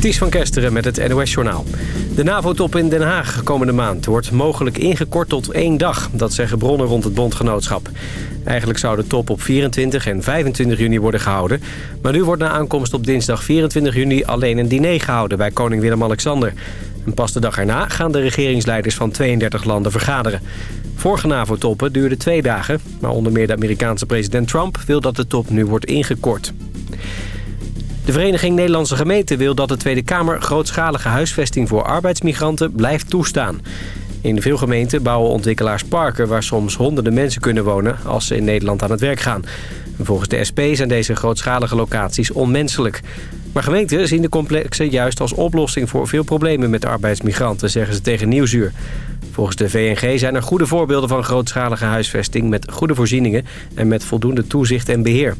Ties van Kesteren met het NOS-journaal. De NAVO-top in Den Haag komende maand wordt mogelijk ingekort tot één dag. Dat zeggen bronnen rond het bondgenootschap. Eigenlijk zou de top op 24 en 25 juni worden gehouden. Maar nu wordt na aankomst op dinsdag 24 juni alleen een diner gehouden bij koning Willem-Alexander. En pas de dag erna gaan de regeringsleiders van 32 landen vergaderen. Vorige NAVO-toppen duurden twee dagen. Maar onder meer de Amerikaanse president Trump wil dat de top nu wordt ingekort. De Vereniging Nederlandse Gemeenten wil dat de Tweede Kamer... grootschalige huisvesting voor arbeidsmigranten blijft toestaan. In veel gemeenten bouwen ontwikkelaars parken... waar soms honderden mensen kunnen wonen als ze in Nederland aan het werk gaan. volgens de SP zijn deze grootschalige locaties onmenselijk. Maar gemeenten zien de complexen juist als oplossing voor veel problemen met arbeidsmigranten... zeggen ze tegen Nieuwsuur. Volgens de VNG zijn er goede voorbeelden van grootschalige huisvesting... met goede voorzieningen en met voldoende toezicht en beheer.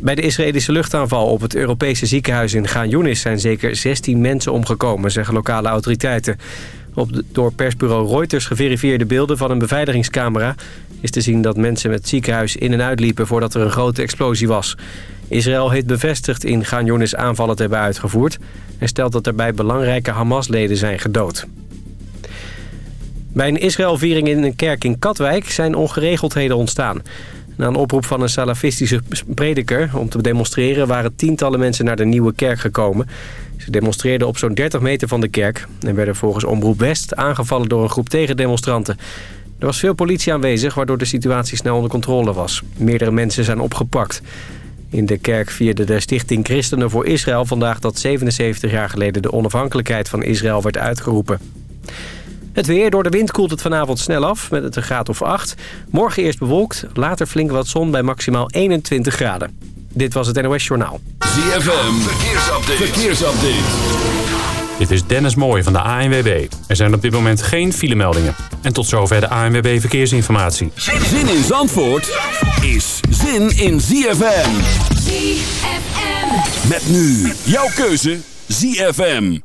Bij de Israëlische luchtaanval op het Europese ziekenhuis in Gaan Yunis... zijn zeker 16 mensen omgekomen, zeggen lokale autoriteiten. Op de door persbureau Reuters geverifieerde beelden van een beveiligingscamera... is te zien dat mensen met ziekenhuis in en uitliepen voordat er een grote explosie was. Israël heeft bevestigd in Gaan Yunis aanvallen te hebben uitgevoerd... en stelt dat daarbij belangrijke Hamas-leden zijn gedood. Bij een Israëlviering in een kerk in Katwijk zijn ongeregeldheden ontstaan... Na een oproep van een salafistische prediker om te demonstreren... waren tientallen mensen naar de Nieuwe Kerk gekomen. Ze demonstreerden op zo'n 30 meter van de kerk... en werden volgens Omroep West aangevallen door een groep tegendemonstranten. Er was veel politie aanwezig, waardoor de situatie snel onder controle was. Meerdere mensen zijn opgepakt. In de kerk vierde de Stichting Christenen voor Israël vandaag... dat 77 jaar geleden de onafhankelijkheid van Israël werd uitgeroepen. Het weer. Door de wind koelt het vanavond snel af met het een graad of 8. Morgen eerst bewolkt, later flink wat zon bij maximaal 21 graden. Dit was het NOS Journaal. ZFM. Verkeersupdate. Verkeersupdate. Dit is Dennis Mooij van de ANWB. Er zijn op dit moment geen filemeldingen. En tot zover de ANWB Verkeersinformatie. Zin in Zandvoort is zin in ZFM. ZFM. Met nu jouw keuze ZFM.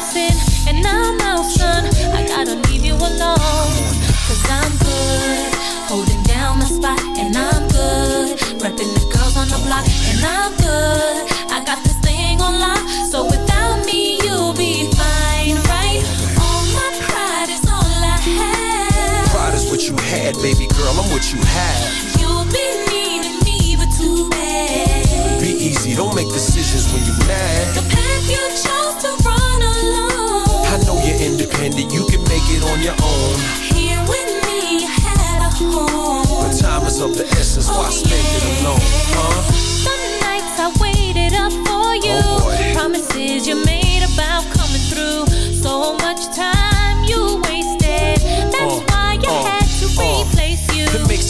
I'm and I'm out, son. I gotta leave you alone. Cause I'm good, holding down my spot, and I'm good. Repping the girls on the block, and I'm good. I got this thing on lock, so without me, you'll be fine, right? All my pride is all I have. Pride is what you had, baby girl. I'm what you have. You'll be needing me, but too bad. Be easy, don't make decisions when you're mad. The path you chose independent, you can make it on your own. Here with me, you had a home. But time is of the essence, why oh, spend it alone, huh? Some nights I waited up for you. Oh. Promises you made about coming through. So much time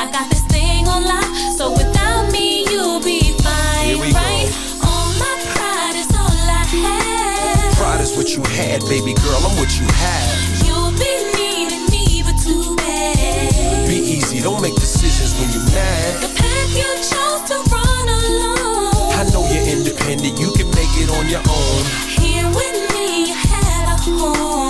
I got this thing on lock. So without me, you'll be fine, Here we go. right? All my pride is all I have. Pride is what you had, baby girl, I'm what you have. You'll be needing me, but too bad. Be easy, don't make decisions when you're mad. The path you chose to run alone. I know you're independent, you can make it on your own. Here with me, you had a home.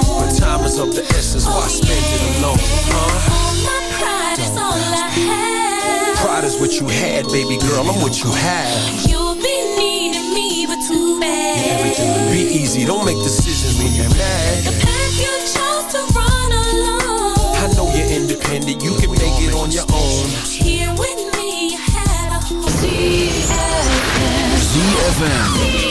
But time is of the essence, why oh, spend it alone, huh? All my pride is all I have. Pride is what you had, baby girl, I'm what you have. You'll be needing me, but too bad. Be easy, don't make decisions when you're mad. The path you chose to run alone. I know you're independent, you can make it on your own. Here with me, you had a home. ZFM.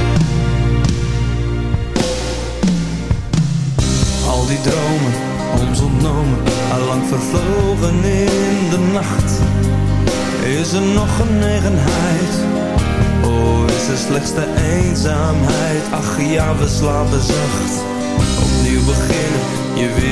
Die dromen, ons ontnomen, allang vervlogen in de nacht. Is er nog genegenheid? Oh, is er slechts de eenzaamheid? Ach ja, we slapen zacht.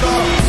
Without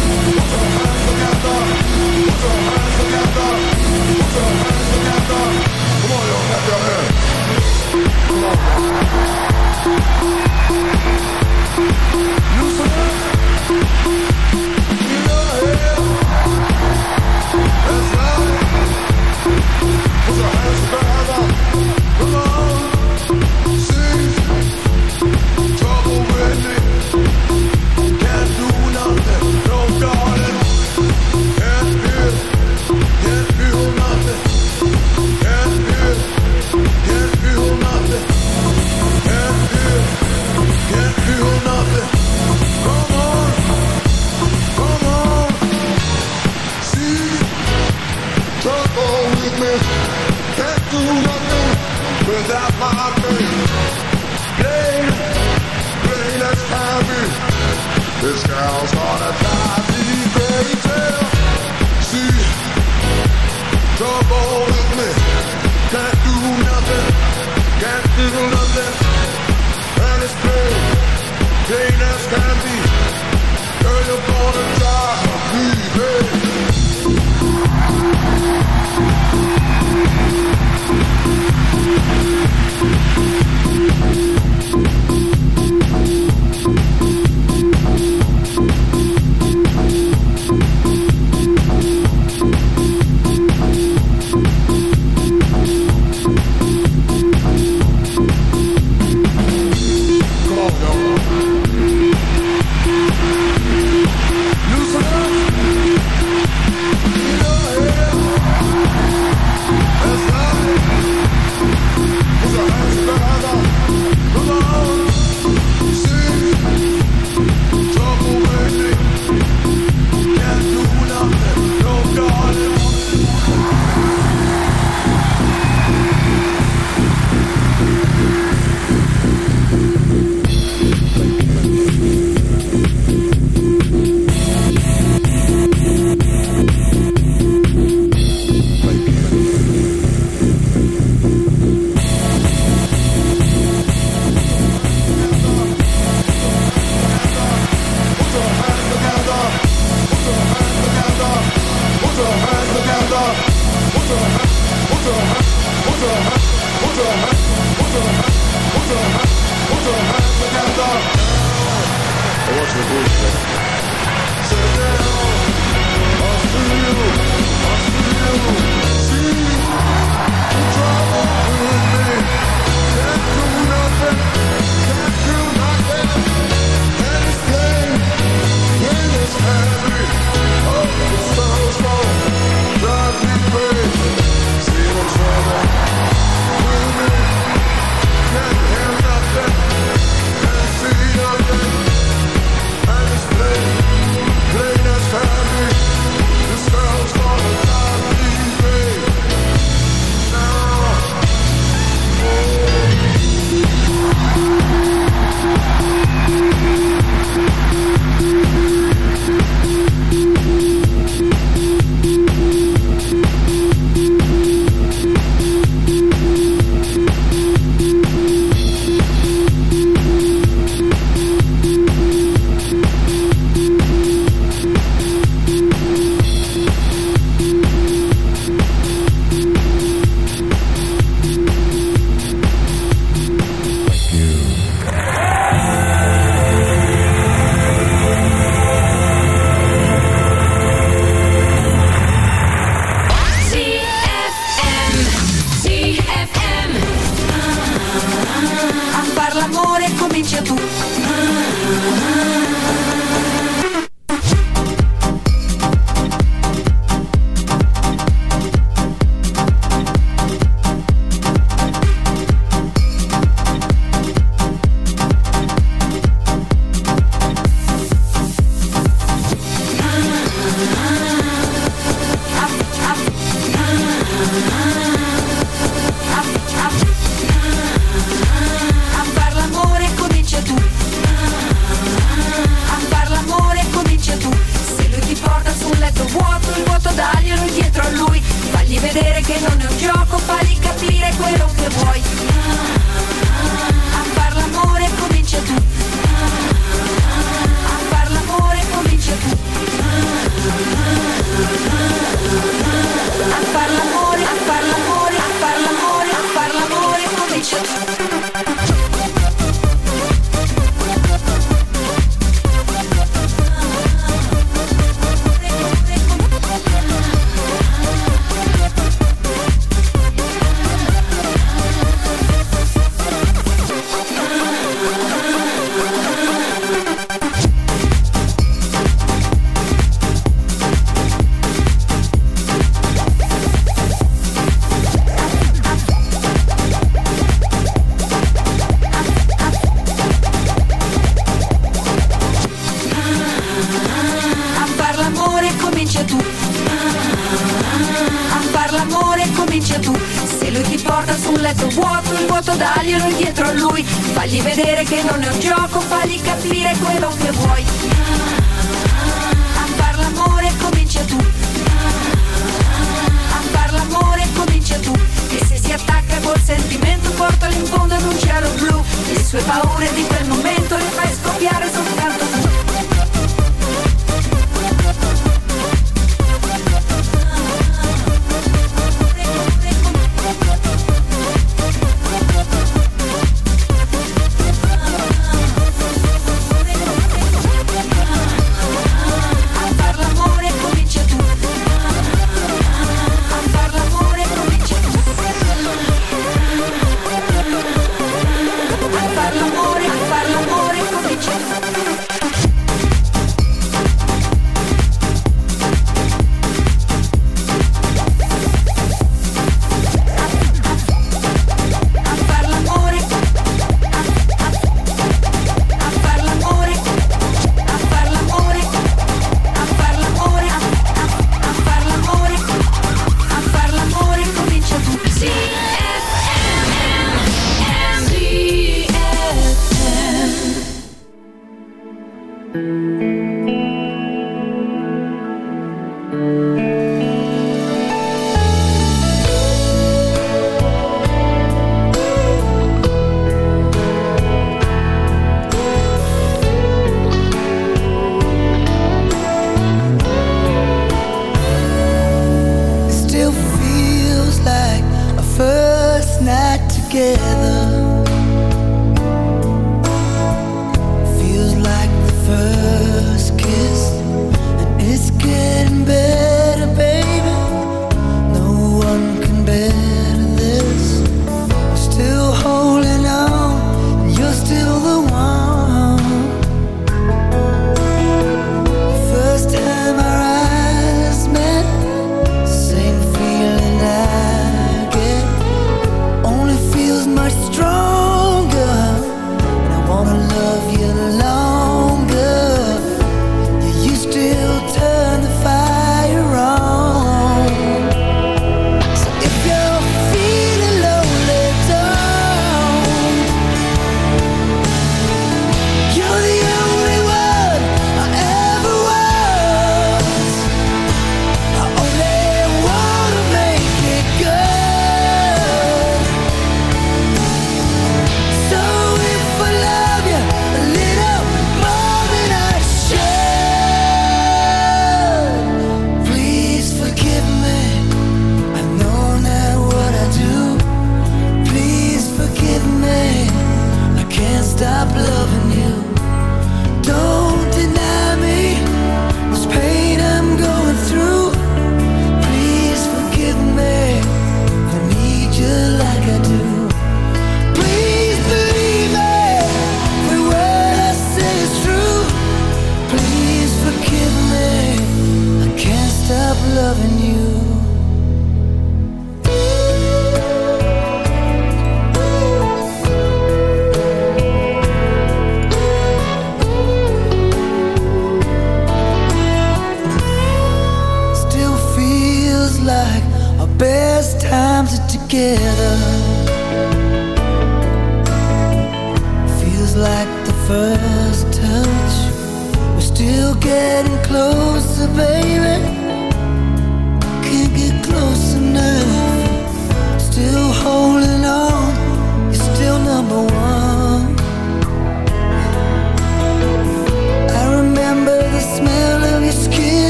This girl's gonna drive me.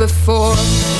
Before.